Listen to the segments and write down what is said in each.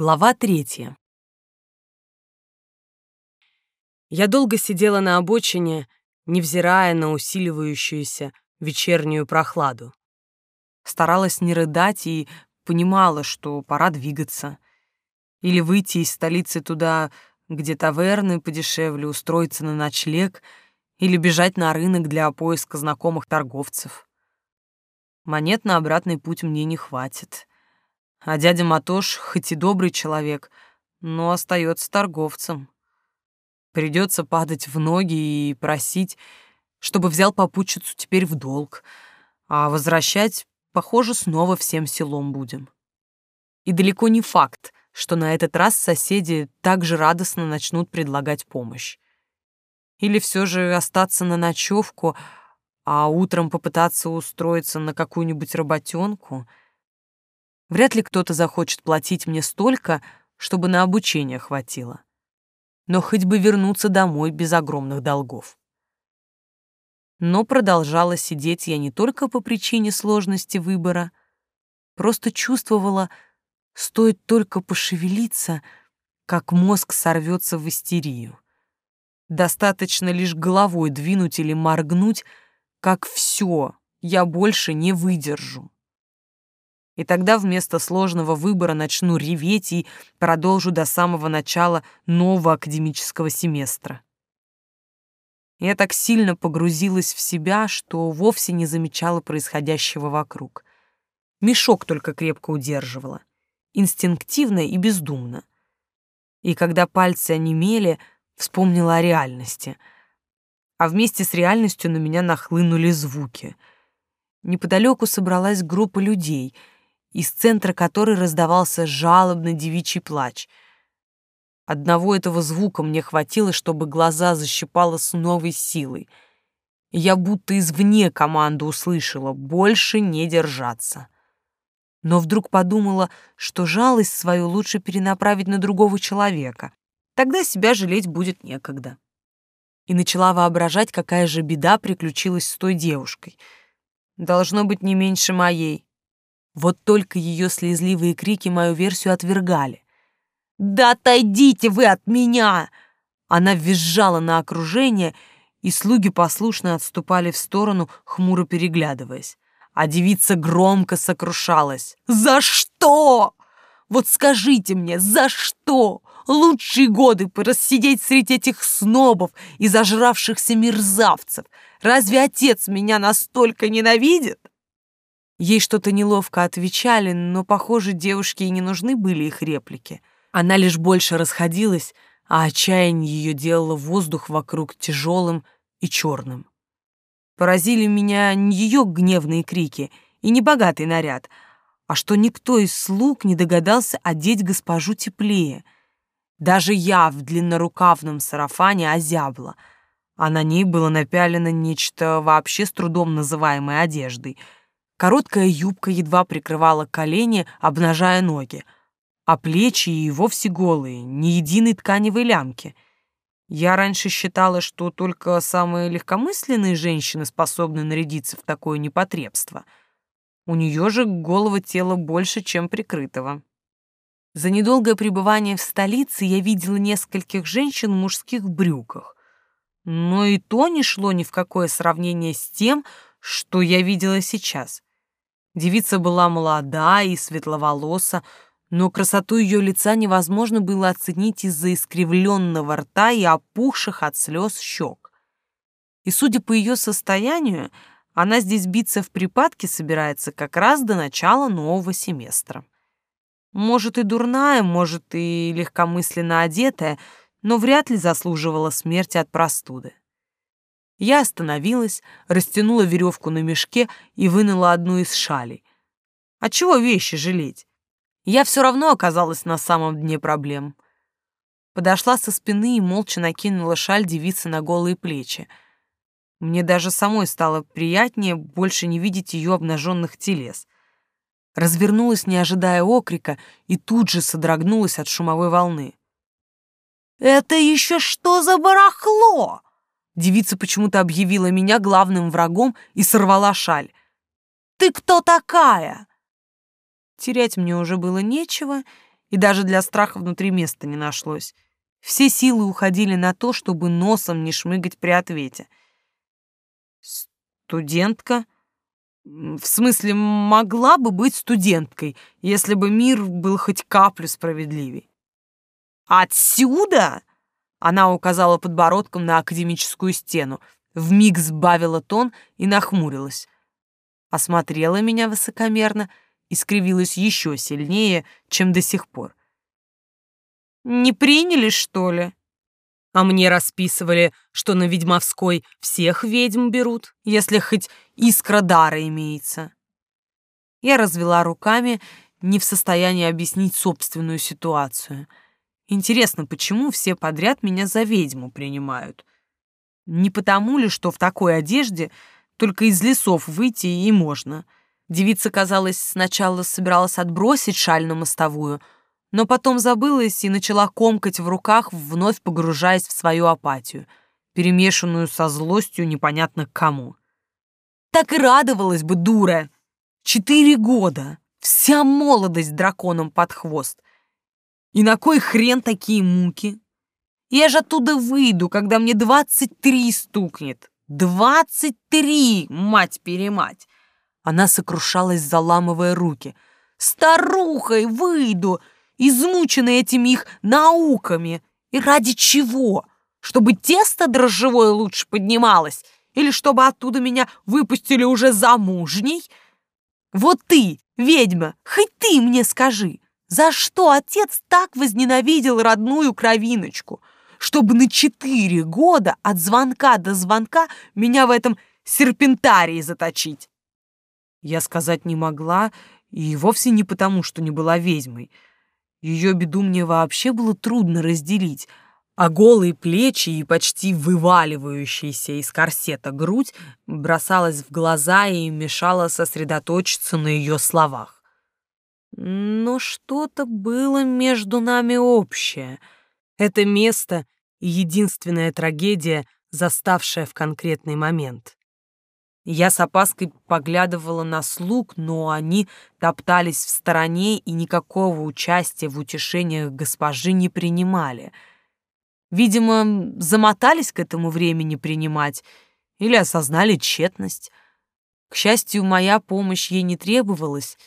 Глава третья. Я долго сидела на обочине, невзирая на усиливающуюся вечернюю прохладу. Старалась не рыдать и понимала, что пора двигаться. Или выйти из столицы туда, где таверны подешевле, устроиться на ночлег, или бежать на рынок для поиска знакомых торговцев. Монет на обратный путь мне не хватит. А дядя Матош, хоть и добрый человек, но остается торговцем. Придется падать в ноги и просить, чтобы взял попутчицу теперь в долг, а возвращать, похоже, снова всем селом будем. И далеко не факт, что на этот раз соседи так же радостно начнут предлагать помощь. Или все же остаться на ночевку, а утром попытаться устроиться на какую-нибудь работенку — Вряд ли кто-то захочет платить мне столько, чтобы на обучение хватило. Но хоть бы вернуться домой без огромных долгов. Но продолжала сидеть я не только по причине сложности выбора, просто чувствовала, стоит только пошевелиться, как мозг сорвется в истерию. Достаточно лишь головой двинуть или моргнуть, как все, я больше не выдержу и тогда вместо сложного выбора начну реветь и продолжу до самого начала нового академического семестра. Я так сильно погрузилась в себя, что вовсе не замечала происходящего вокруг. Мешок только крепко удерживала, инстинктивно и бездумно. И когда пальцы онемели, вспомнила о реальности. А вместе с реальностью на меня нахлынули звуки. Неподалеку собралась группа людей — из центра которой раздавался жалобный девичий плач. Одного этого звука мне хватило, чтобы глаза защипало с новой силой. Я будто извне команду услышала «больше не держаться». Но вдруг подумала, что жалость свою лучше перенаправить на другого человека. Тогда себя жалеть будет некогда. И начала воображать, какая же беда приключилась с той девушкой. Должно быть не меньше моей. Вот только ее слезливые крики мою версию отвергали. «Да отойдите вы от меня!» Она визжала на окружение, и слуги послушно отступали в сторону, хмуро переглядываясь. А девица громко сокрушалась. «За что? Вот скажите мне, за что? Лучшие годы порассидеть среди этих снобов и зажравшихся мерзавцев. Разве отец меня настолько ненавидит?» Ей что-то неловко отвечали, но, похоже, девушке и не нужны были их реплики. Она лишь больше расходилась, а отчаяние ее делало воздух вокруг тяжелым и черным. Поразили меня не ее гневные крики и не богатый наряд, а что никто из слуг не догадался одеть госпожу теплее. Даже я в длиннорукавном сарафане озябла, а на ней было напялено нечто вообще с трудом называемой одеждой — Короткая юбка едва прикрывала колени, обнажая ноги, а плечи и вовсе голые, ни единой тканевой лямки. Я раньше считала, что только самые легкомысленные женщины способны нарядиться в такое непотребство. У нее же голого тела больше, чем прикрытого. За недолгое пребывание в столице я видела нескольких женщин в мужских брюках. Но и то не шло ни в какое сравнение с тем, что я видела сейчас. Девица была молода и светловолоса, но красоту ее лица невозможно было оценить из-за искривленного рта и опухших от слез щек. И, судя по ее состоянию, она здесь биться в припадке собирается как раз до начала нового семестра. Может и дурная, может и легкомысленно одетая, но вряд ли заслуживала смерти от простуды. Я остановилась, растянула веревку на мешке и вынула одну из шалей. А чего вещи жалеть? Я все равно оказалась на самом дне проблем. Подошла со спины и молча накинула шаль девицы на голые плечи. Мне даже самой стало приятнее больше не видеть ее обнаженных телес. Развернулась, не ожидая окрика, и тут же содрогнулась от шумовой волны. «Это еще что за барахло?» Девица почему-то объявила меня главным врагом и сорвала шаль. «Ты кто такая?» Терять мне уже было нечего, и даже для страха внутри места не нашлось. Все силы уходили на то, чтобы носом не шмыгать при ответе. «Студентка?» В смысле, могла бы быть студенткой, если бы мир был хоть каплю справедливей. «Отсюда?» Она указала подбородком на академическую стену, вмиг сбавила тон и нахмурилась. Осмотрела меня высокомерно и скривилась еще сильнее, чем до сих пор. «Не приняли, что ли?» А мне расписывали, что на ведьмовской всех ведьм берут, если хоть искра дара имеется. Я развела руками, не в состоянии объяснить собственную ситуацию. Интересно, почему все подряд меня за ведьму принимают? Не потому ли, что в такой одежде только из лесов выйти и можно? Девица, казалось, сначала собиралась отбросить шаль на мостовую — но потом забылась и начала комкать в руках, вновь погружаясь в свою апатию, перемешанную со злостью непонятно к кому. Так и радовалась бы, дура! Четыре года! Вся молодость драконом под хвост! И на кой хрен такие муки? Я же оттуда выйду, когда мне двадцать три стукнет. Двадцать три, мать-перемать! Она сокрушалась, заламывая руки. Старухой выйду! измучены этими их науками. И ради чего? Чтобы тесто дрожжевое лучше поднималось? Или чтобы оттуда меня выпустили уже замужней? Вот ты, ведьма, хоть ты мне скажи, за что отец так возненавидел родную кровиночку, чтобы на четыре года от звонка до звонка меня в этом серпентарии заточить? Я сказать не могла, и вовсе не потому, что не была ведьмой — ее беду мне вообще было трудно разделить, а голые плечи и почти вываливающаяся из корсета грудь бросалась в глаза и мешала сосредоточиться на ее словах. Но что-то было между нами общее. Это место — единственная трагедия, заставшая в конкретный момент. Я с опаской поглядывала на слуг, но они топтались в стороне и никакого участия в утешениях госпожи не принимали. Видимо, замотались к этому времени принимать или осознали тщетность. К счастью, моя помощь ей не требовалась.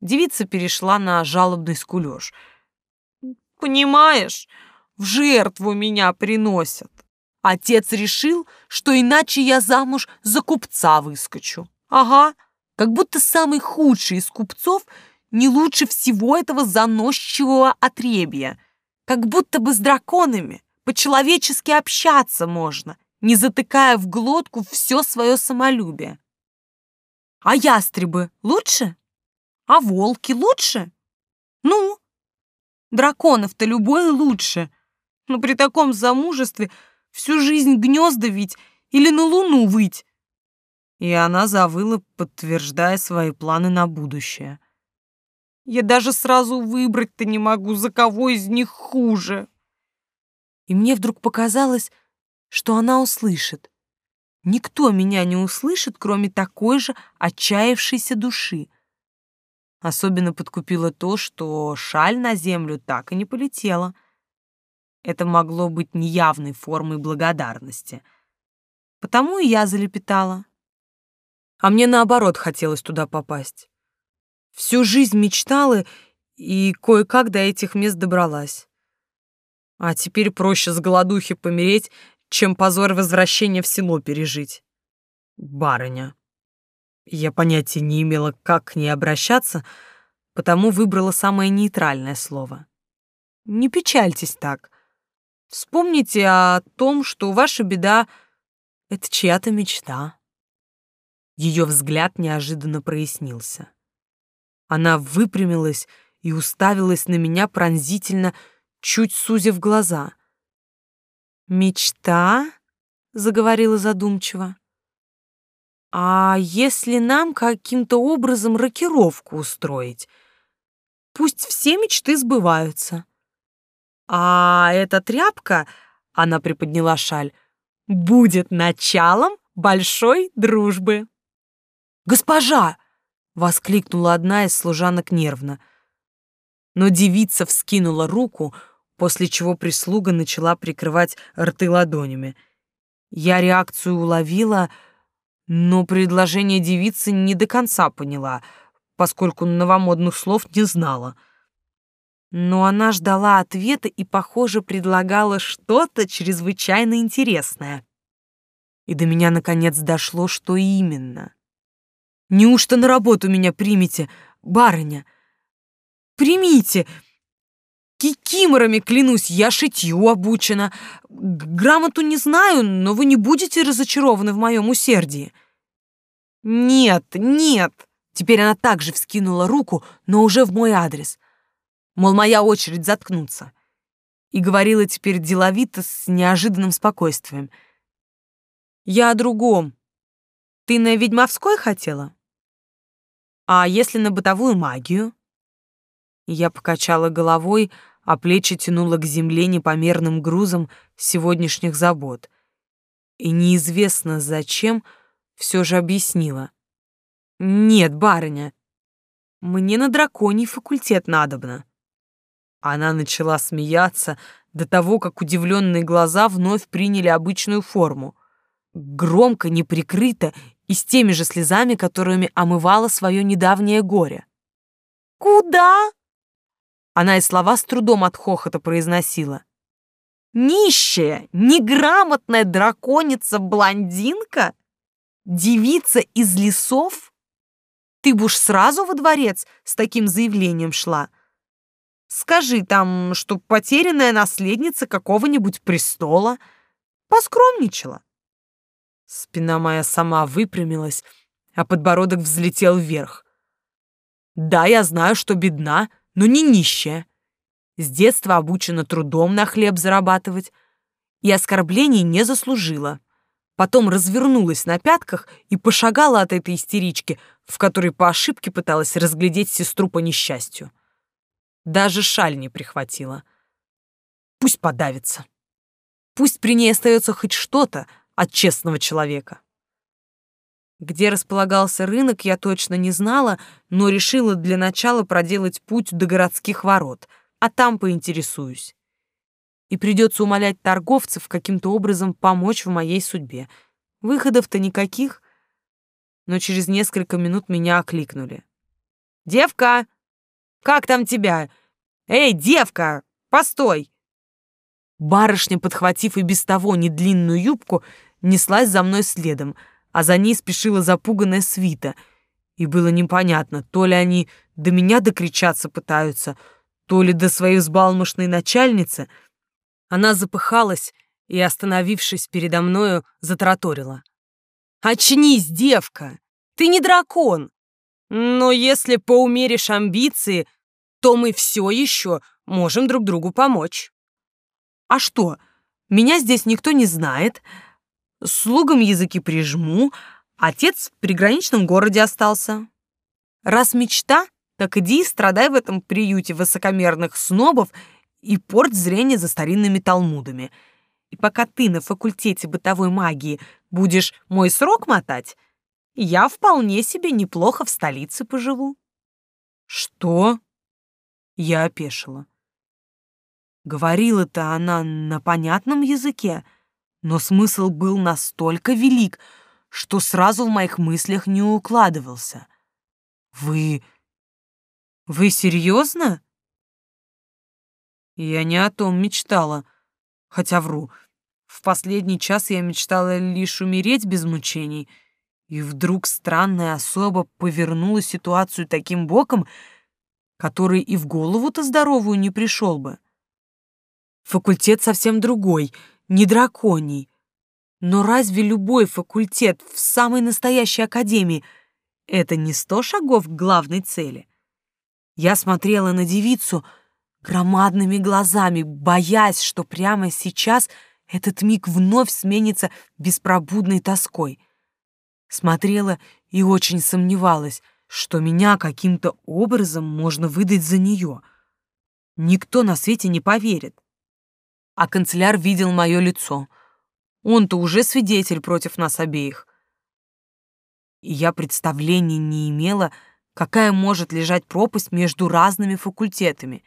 Девица перешла на жалобный скулёж. «Понимаешь, в жертву меня приносят. Отец решил, что иначе я замуж за купца выскочу. Ага, как будто самый худший из купцов не лучше всего этого заносчивого отребья. Как будто бы с драконами по-человечески общаться можно, не затыкая в глотку все свое самолюбие. А ястребы лучше? А волки лучше? Ну, драконов-то любой лучше. Но при таком замужестве Всю жизнь гнезда вить или на луну выть?» И она завыла, подтверждая свои планы на будущее. «Я даже сразу выбрать-то не могу, за кого из них хуже!» И мне вдруг показалось, что она услышит. Никто меня не услышит, кроме такой же отчаявшейся души. Особенно подкупило то, что шаль на землю так и не полетела — это могло быть неявной формой благодарности. Потому и я залепетала. А мне наоборот хотелось туда попасть. Всю жизнь мечтала и кое-как до этих мест добралась. А теперь проще с голодухи помереть, чем позор возвращения в село пережить. Барыня. Я понятия не имела, как к ней обращаться, потому выбрала самое нейтральное слово. Не печальтесь так. Вспомните о том, что ваша беда — это чья-то мечта. Ее взгляд неожиданно прояснился. Она выпрямилась и уставилась на меня пронзительно, чуть сузив глаза. «Мечта?» — заговорила задумчиво. «А если нам каким-то образом рокировку устроить? Пусть все мечты сбываются. А эта тряпка, она приподняла шаль, будет началом большой дружбы. Госпожа! воскликнула одна из служанок нервно. но девица вскинула руку, после чего прислуга начала прикрывать рты ладонями. Я реакцию уловила, но предложение девицы не до конца поняла, поскольку новомодных слов не знала. Но она ждала ответа и, похоже, предлагала что-то чрезвычайно интересное. И до меня наконец дошло, что именно. «Неужто на работу меня примете, барыня?» «Примите!» Кикиморами, клянусь, я шитью обучена. Грамоту не знаю, но вы не будете разочарованы в моем усердии. Нет, нет. Теперь она также вскинула руку, но уже в мой адрес. Мол, моя очередь заткнуться. И говорила теперь деловито, с неожиданным спокойствием. Я о другом. Ты на ведьмовской хотела? А если на бытовую магию? Я покачала головой, а плечи тянуло к земле непомерным грузом сегодняшних забот. И неизвестно зачем все же объяснила. «Нет, барыня, мне на драконий факультет надобно». Она начала смеяться до того, как удивленные глаза вновь приняли обычную форму. Громко, неприкрыто и с теми же слезами, которыми омывала свое недавнее горе. «Куда?» Она и слова с трудом от хохота произносила. Нищая, неграмотная драконица-блондинка? Девица из лесов? Ты б уж сразу во дворец с таким заявлением шла. Скажи там, что потерянная наследница какого-нибудь престола поскромничала. Спина моя сама выпрямилась, а подбородок взлетел вверх. Да, я знаю, что бедна, но не нищая. С детства обучена трудом на хлеб зарабатывать и оскорблений не заслужила. Потом развернулась на пятках и пошагала от этой истерички, в которой по ошибке пыталась разглядеть сестру по несчастью. Даже шаль не прихватила. Пусть подавится. Пусть при ней остается хоть что-то от честного человека. Где располагался рынок, я точно не знала, но решила для начала проделать путь до городских ворот, а там поинтересуюсь. И придется умолять торговцев каким-то образом помочь в моей судьбе. Выходов-то никаких. Но через несколько минут меня окликнули. «Девка! Как там тебя? Эй, девка! Постой!» Барышня, подхватив и без того недлинную юбку, неслась за мной следом — а за ней спешила запуганная свита. И было непонятно, то ли они до меня докричаться пытаются, то ли до своей взбалмошной начальницы. Она запыхалась и, остановившись передо мною, затраторила. «Очнись, девка! Ты не дракон! Но если поумеришь амбиции, то мы все еще можем друг другу помочь». «А что, меня здесь никто не знает, слугам языки прижму, отец в приграничном городе остался. Раз мечта, так иди и страдай в этом приюте высокомерных снобов и порт зрение за старинными талмудами. И пока ты на факультете бытовой магии будешь мой срок мотать, я вполне себе неплохо в столице поживу. Что? Я опешила. Говорила-то она на понятном языке, — но смысл был настолько велик, что сразу в моих мыслях не укладывался. «Вы... вы серьезно?» Я не о том мечтала, хотя вру. В последний час я мечтала лишь умереть без мучений, и вдруг странная особа повернула ситуацию таким боком, который и в голову-то здоровую не пришел бы. Факультет совсем другой — не драконий. Но разве любой факультет в самой настоящей академии — это не сто шагов к главной цели? Я смотрела на девицу громадными глазами, боясь, что прямо сейчас этот миг вновь сменится беспробудной тоской. Смотрела и очень сомневалась, что меня каким-то образом можно выдать за нее. Никто на свете не поверит а канцеляр видел мое лицо. Он-то уже свидетель против нас обеих. И я представления не имела, какая может лежать пропасть между разными факультетами,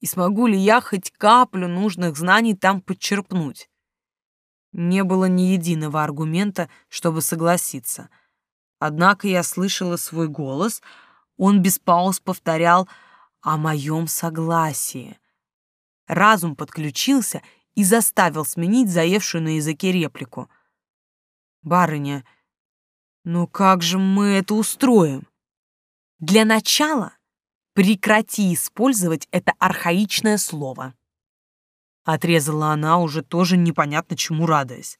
и смогу ли я хоть каплю нужных знаний там подчерпнуть. Не было ни единого аргумента, чтобы согласиться. Однако я слышала свой голос, он без пауз повторял о моем согласии. Разум подключился и заставил сменить заевшую на языке реплику. «Барыня, ну как же мы это устроим?» «Для начала прекрати использовать это архаичное слово», Отрезала она, уже тоже непонятно чему радуясь.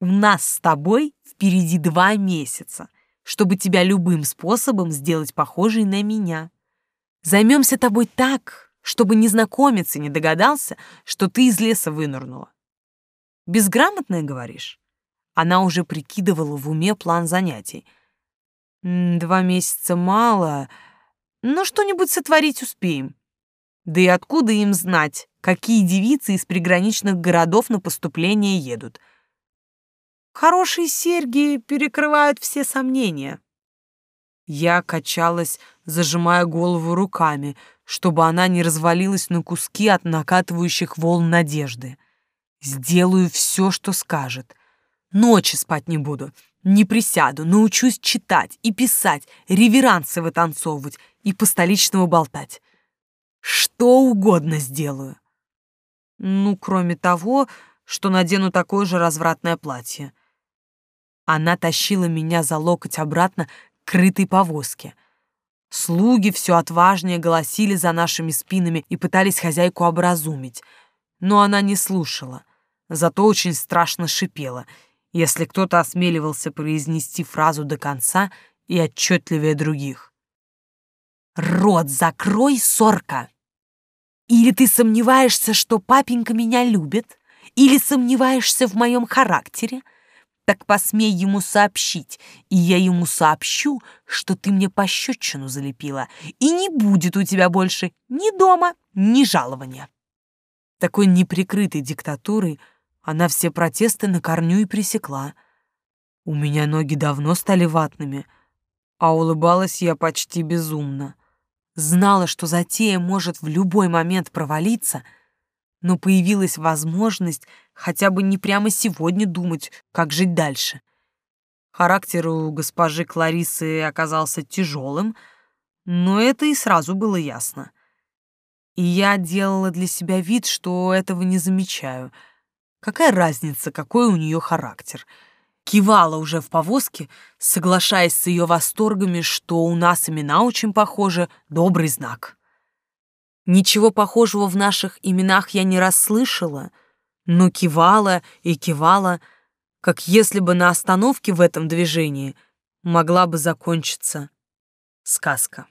«У нас с тобой впереди два месяца, чтобы тебя любым способом сделать похожей на меня. Займемся тобой так, чтобы незнакомец и не догадался, что ты из леса вынырнула. Безграмотная, говоришь?» Она уже прикидывала в уме план занятий. «Два месяца мало, но что-нибудь сотворить успеем. Да и откуда им знать, какие девицы из приграничных городов на поступление едут? Хорошие серьги перекрывают все сомнения. Я качалась, зажимая голову руками, чтобы она не развалилась на куски от накатывающих волн надежды. Сделаю все, что скажет. Ночи спать не буду, не присяду, научусь читать и писать, реверансы вытанцовывать и по столичному болтать. Что угодно сделаю. Ну, кроме того, что надену такое же развратное платье. Она тащила меня за локоть обратно крытой повозке. Слуги все отважнее голосили за нашими спинами и пытались хозяйку образумить, но она не слушала, зато очень страшно шипела, если кто-то осмеливался произнести фразу до конца и отчетливее других. «Рот закрой, сорка!» Или ты сомневаешься, что папенька меня любит, или сомневаешься в моем характере, так посмей ему сообщить, и я ему сообщу, что ты мне пощечину залепила, и не будет у тебя больше ни дома, ни жалования. Такой неприкрытой диктатурой она все протесты на корню и пресекла. У меня ноги давно стали ватными, а улыбалась я почти безумно. Знала, что затея может в любой момент провалиться, но появилась возможность хотя бы не прямо сегодня думать, как жить дальше. Характер у госпожи Кларисы оказался тяжелым, но это и сразу было ясно. И я делала для себя вид, что этого не замечаю. Какая разница, какой у нее характер — кивала уже в повозке, соглашаясь с ее восторгами, что у нас имена очень похожи, добрый знак. Ничего похожего в наших именах я не расслышала, но кивала и кивала, как если бы на остановке в этом движении могла бы закончиться сказка.